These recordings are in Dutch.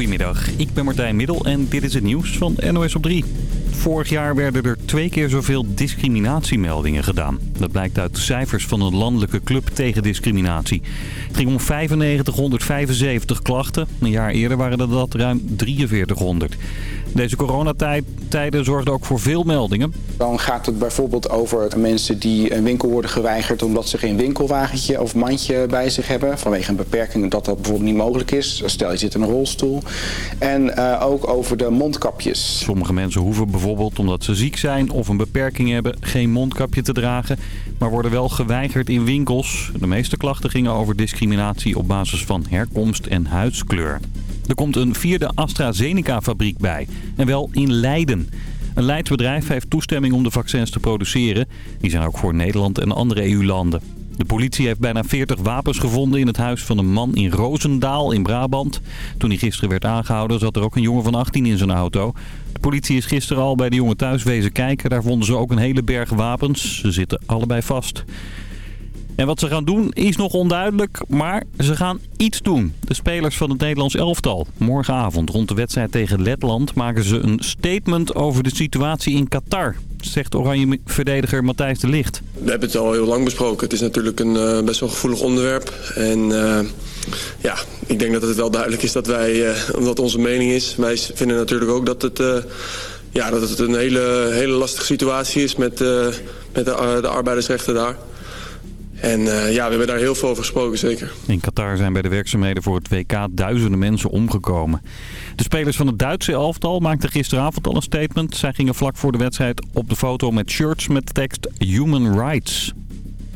Goedemiddag, ik ben Martijn Middel en dit is het nieuws van NOS op 3. Vorig jaar werden er twee keer zoveel discriminatiemeldingen gedaan. Dat blijkt uit cijfers van een landelijke club tegen discriminatie. Het ging om 9575 klachten. Een jaar eerder waren dat ruim 4300. Deze coronatijden zorgden ook voor veel meldingen. Dan gaat het bijvoorbeeld over mensen die een winkel worden geweigerd... omdat ze geen winkelwagentje of mandje bij zich hebben. Vanwege een beperking dat dat bijvoorbeeld niet mogelijk is. Stel je zit in een rolstoel. En uh, ook over de mondkapjes. Sommige mensen hoeven bijvoorbeeld omdat ze ziek zijn of een beperking hebben... geen mondkapje te dragen, maar worden wel geweigerd in winkels. De meeste klachten gingen over discriminatie op basis van herkomst en huidskleur. Er komt een vierde AstraZeneca-fabriek bij. En wel in Leiden. Een Leids bedrijf heeft toestemming om de vaccins te produceren. Die zijn ook voor Nederland en andere EU-landen. De politie heeft bijna 40 wapens gevonden in het huis van een man in Roosendaal in Brabant. Toen hij gisteren werd aangehouden zat er ook een jongen van 18 in zijn auto. De politie is gisteren al bij de jongen thuis wezen kijken. Daar vonden ze ook een hele berg wapens. Ze zitten allebei vast. En wat ze gaan doen is nog onduidelijk, maar ze gaan iets doen. De spelers van het Nederlands elftal. Morgenavond rond de wedstrijd tegen Letland maken ze een statement over de situatie in Qatar. Zegt oranje verdediger Matthijs de Licht. We hebben het al heel lang besproken. Het is natuurlijk een uh, best wel gevoelig onderwerp. En uh, ja, ik denk dat het wel duidelijk is dat wij, uh, omdat onze mening is... wij vinden natuurlijk ook dat het, ja, dat het een hele, hele lastige situatie is met, met de, de arbeidersrechten daar. En uh, ja, we hebben daar heel veel over gesproken, zeker. In Qatar zijn bij de werkzaamheden voor het WK duizenden mensen omgekomen. De spelers van het Duitse elftal maakten gisteravond al een statement. Zij gingen vlak voor de wedstrijd op de foto met shirts met de tekst Human Rights.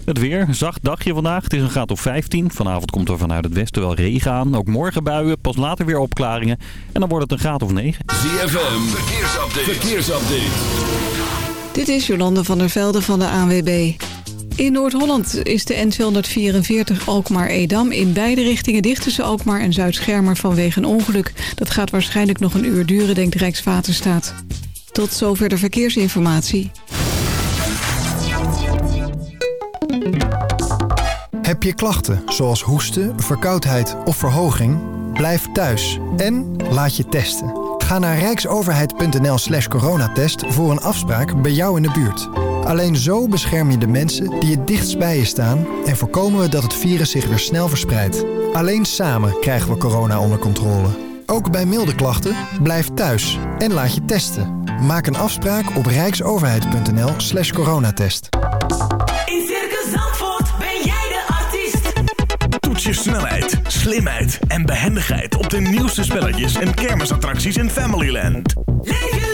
Het weer, zacht dagje vandaag. Het is een graad of 15. Vanavond komt er vanuit het westen wel regen aan. Ook morgen buien, pas later weer opklaringen. En dan wordt het een graad of 9. ZFM, verkeersupdate. verkeersupdate. Dit is Jolande van der Velde van de ANWB. In Noord-Holland is de N244 Alkmaar-Edam in beide richtingen dicht tussen Alkmaar en Zuid-Schermer vanwege een ongeluk. Dat gaat waarschijnlijk nog een uur duren, denkt Rijkswaterstaat. Tot zover de verkeersinformatie. Heb je klachten zoals hoesten, verkoudheid of verhoging? Blijf thuis en laat je testen. Ga naar rijksoverheid.nl slash coronatest voor een afspraak bij jou in de buurt. Alleen zo bescherm je de mensen die het dichtst bij je staan... en voorkomen we dat het virus zich weer snel verspreidt. Alleen samen krijgen we corona onder controle. Ook bij milde klachten, blijf thuis en laat je testen. Maak een afspraak op rijksoverheid.nl slash coronatest. In Circus Zandvoort ben jij de artiest. Toets je snelheid, slimheid en behendigheid... op de nieuwste spelletjes en kermisattracties in Familyland. Leef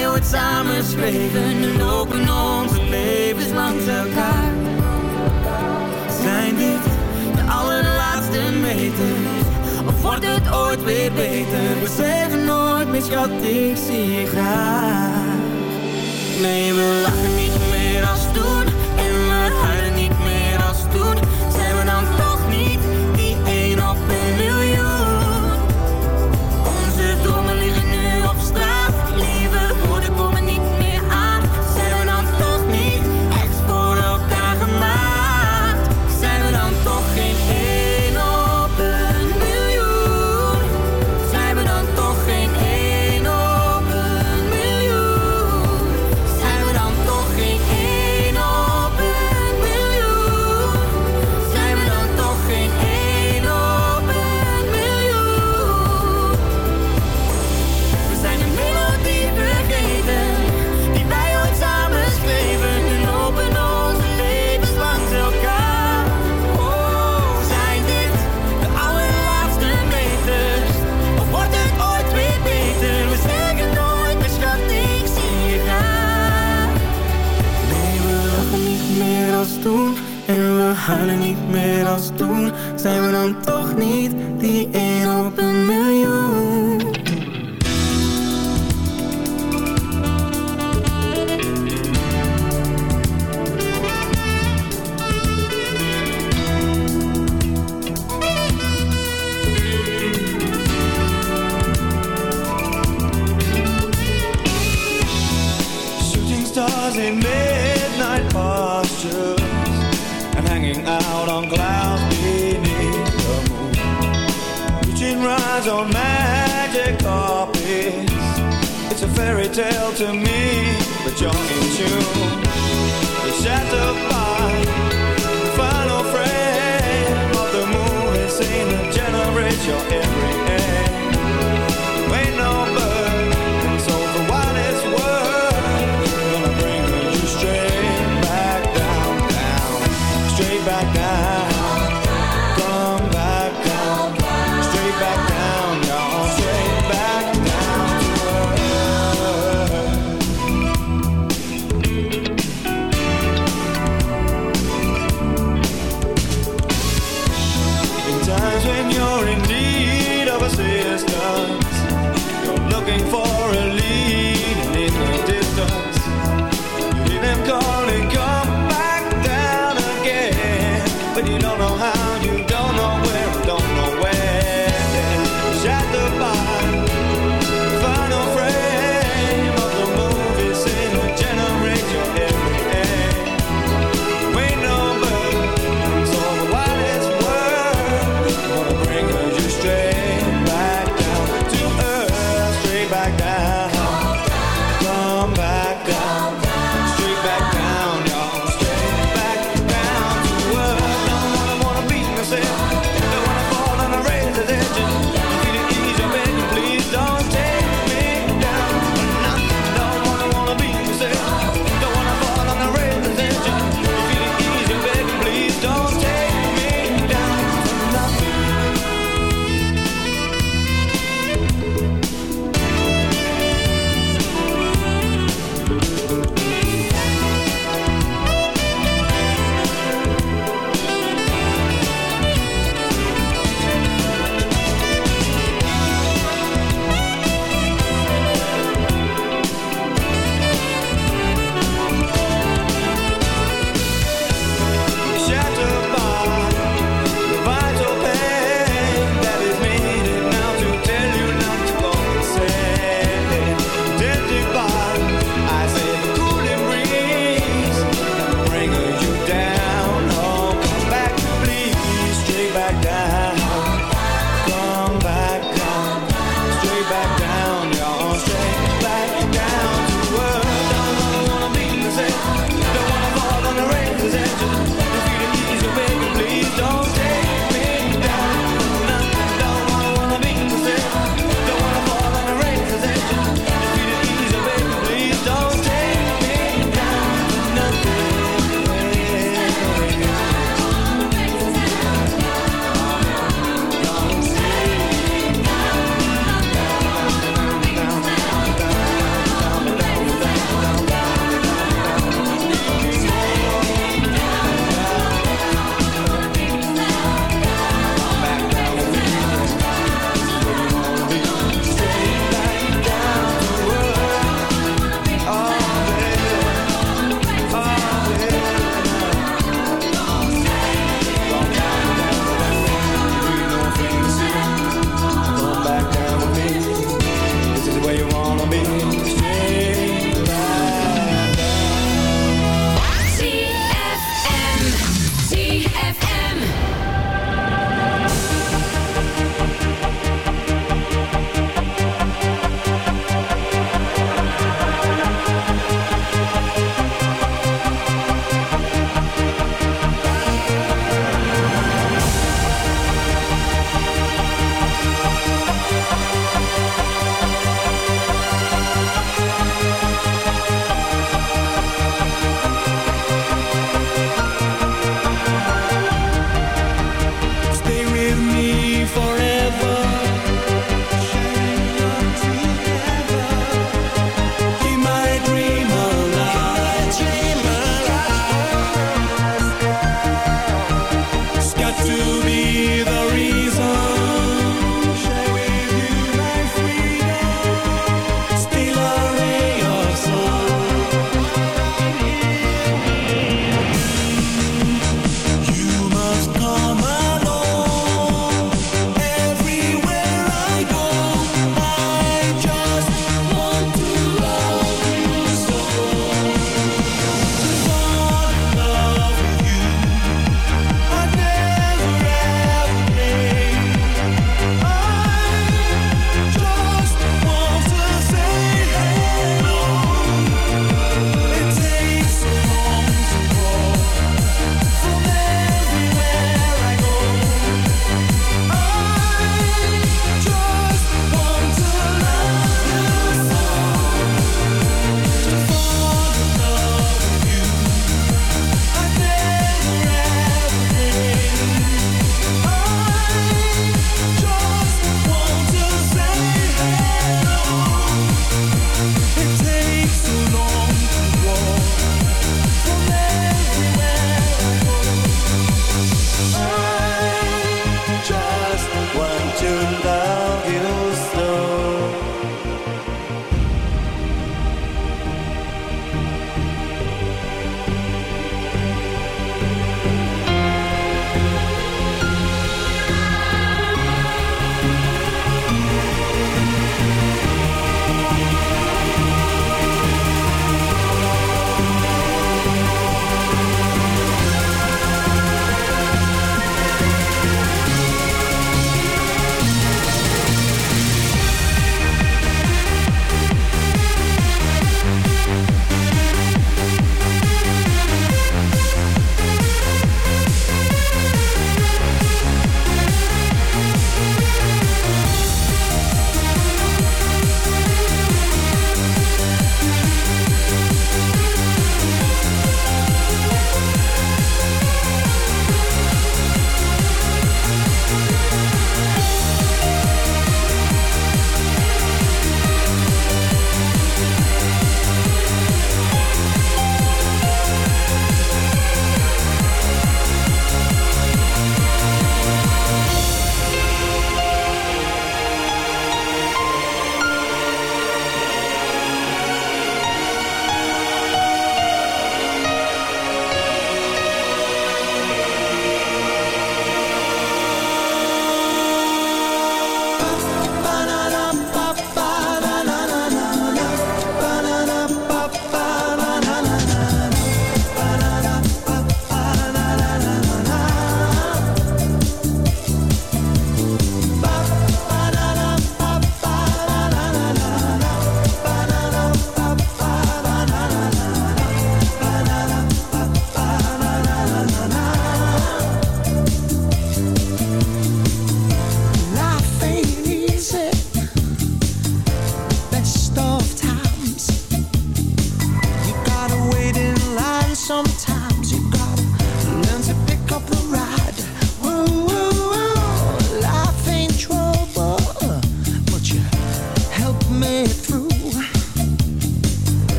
wij ooit samen schreven, nu lopen onze levens langs elkaar. Zijn dit De allerlaatste meters, of wordt het ooit weer beter? We zeggen nooit meer schat, ik zie je graag Nee, we lachen huilen niet meer als toen. Zijn we dan rides on magic carpets. It's a fairy tale to me, but you're in tune. Shattered by the final frame of the movie scene that generates your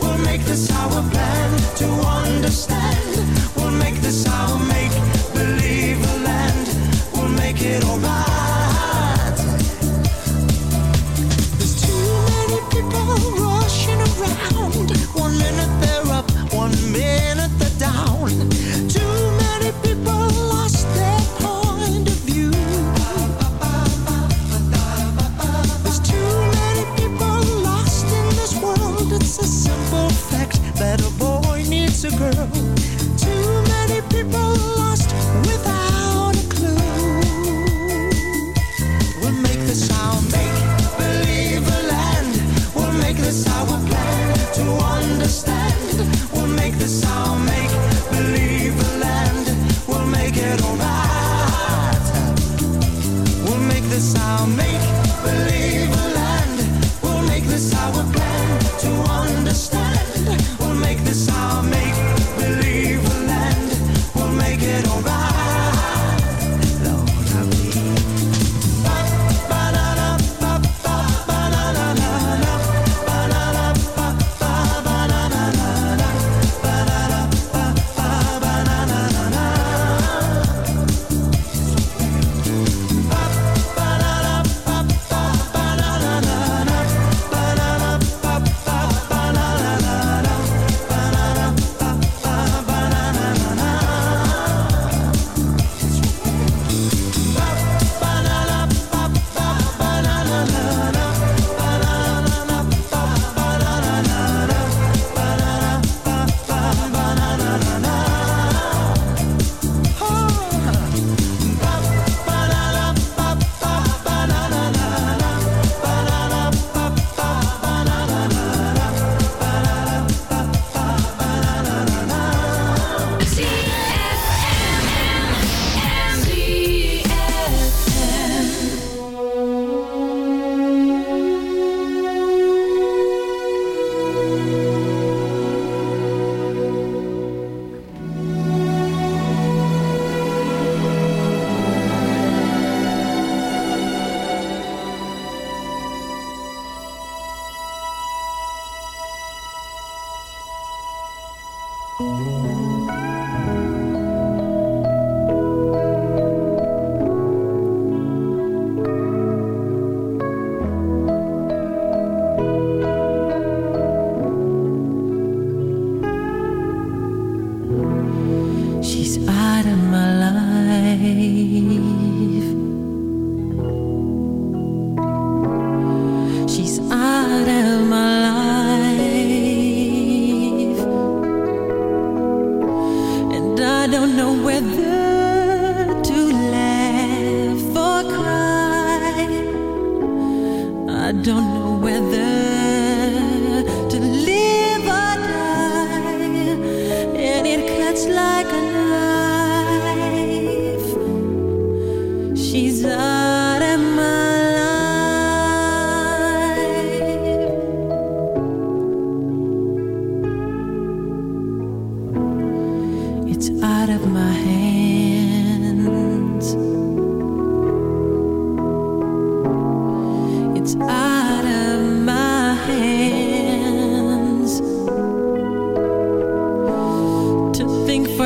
We'll make this our plan to understand. We'll make this our make.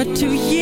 to you.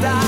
stop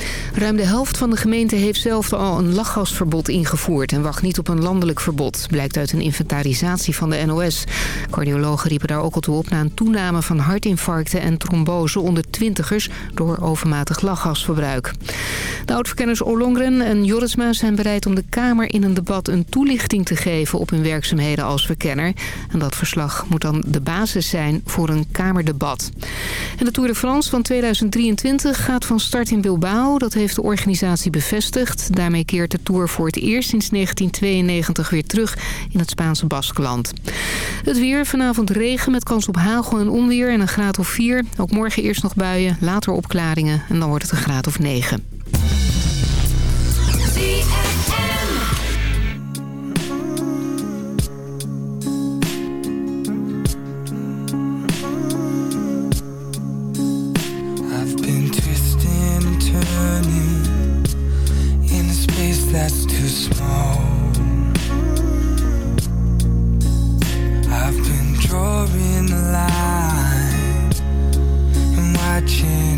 Ruim de helft van de gemeente heeft zelf al een lachgasverbod ingevoerd... en wacht niet op een landelijk verbod, blijkt uit een inventarisatie van de NOS. Cardiologen riepen daar ook al toe op na een toename van hartinfarcten en trombose onder twintigers... door overmatig lachgasverbruik. De oudverkenners Ollongren en Jorisma zijn bereid om de Kamer in een debat... een toelichting te geven op hun werkzaamheden als verkenner. En dat verslag moet dan de basis zijn voor een Kamerdebat. En de Tour de France van 2023 gaat van start in Bilbao. Dat heeft de organisatie bevestigd. Daarmee keert de Tour voor het eerst sinds 1992 weer terug in het Spaanse Baskeland. Het weer, vanavond regen met kans op hagel en onweer en een graad of 4. Ook morgen eerst nog buien, later opklaringen en dan wordt het een graad of 9. 天。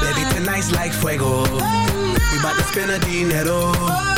Baby, tonight's like fuego. We bout to spend the dinero. We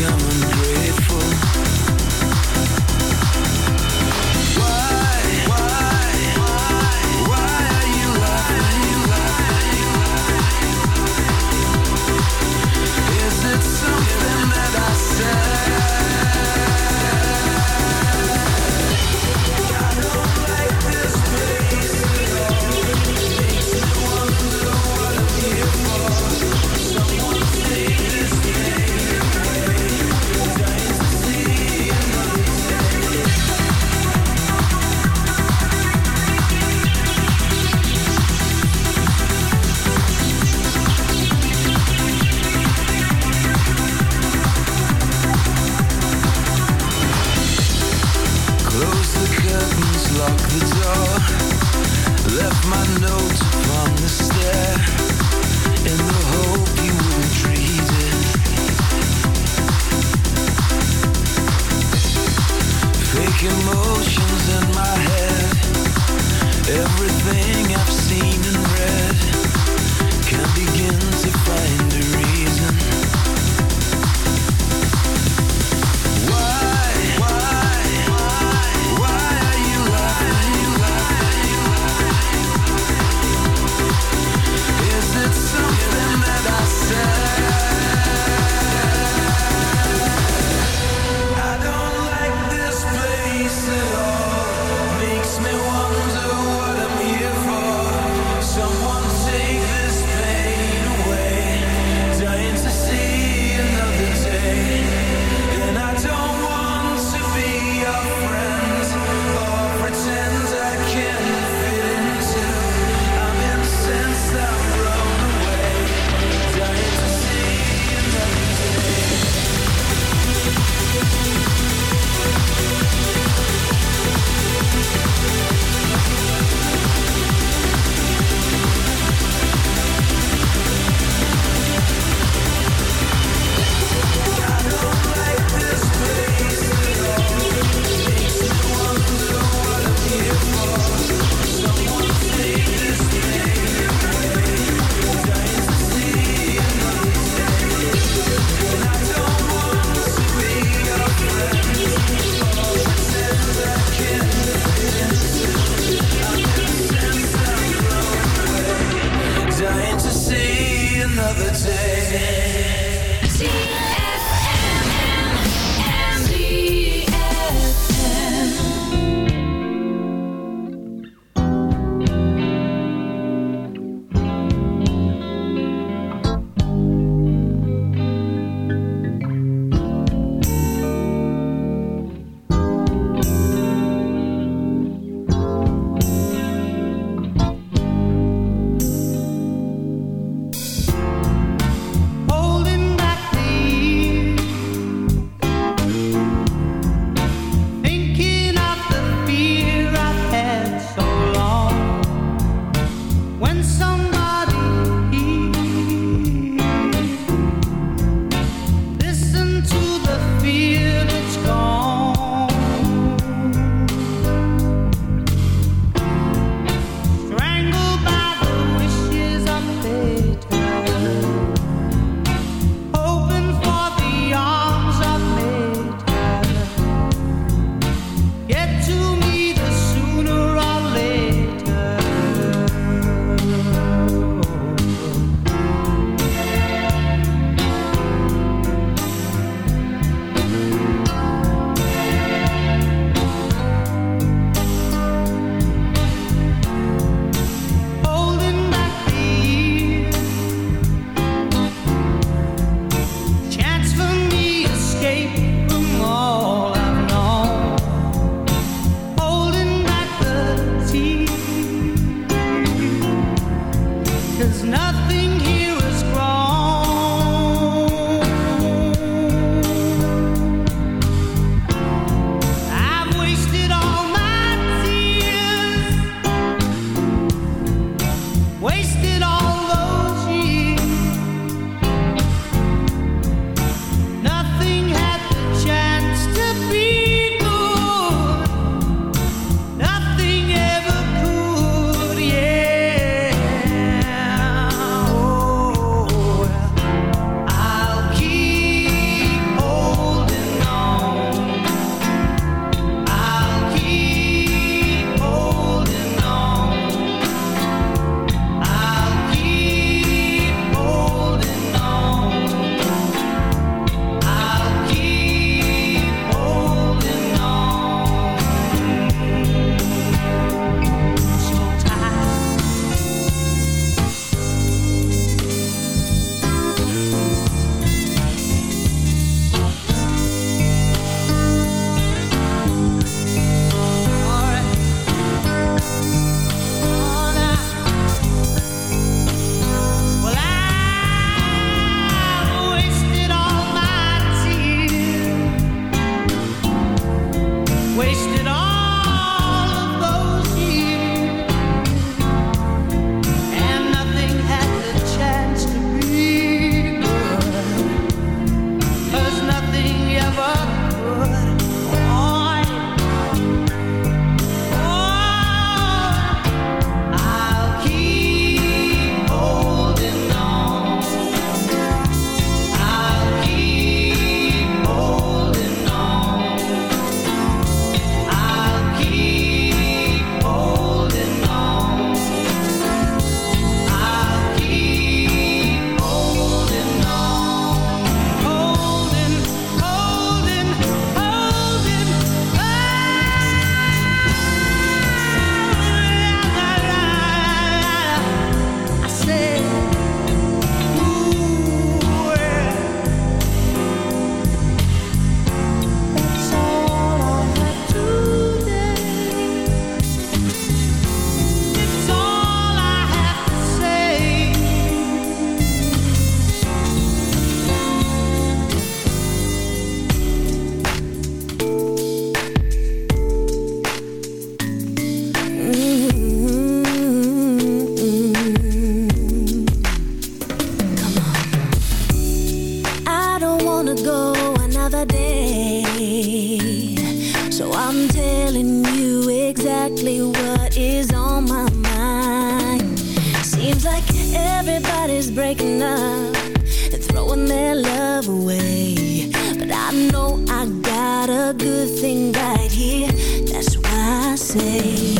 come on a good thing right here. That's why I say.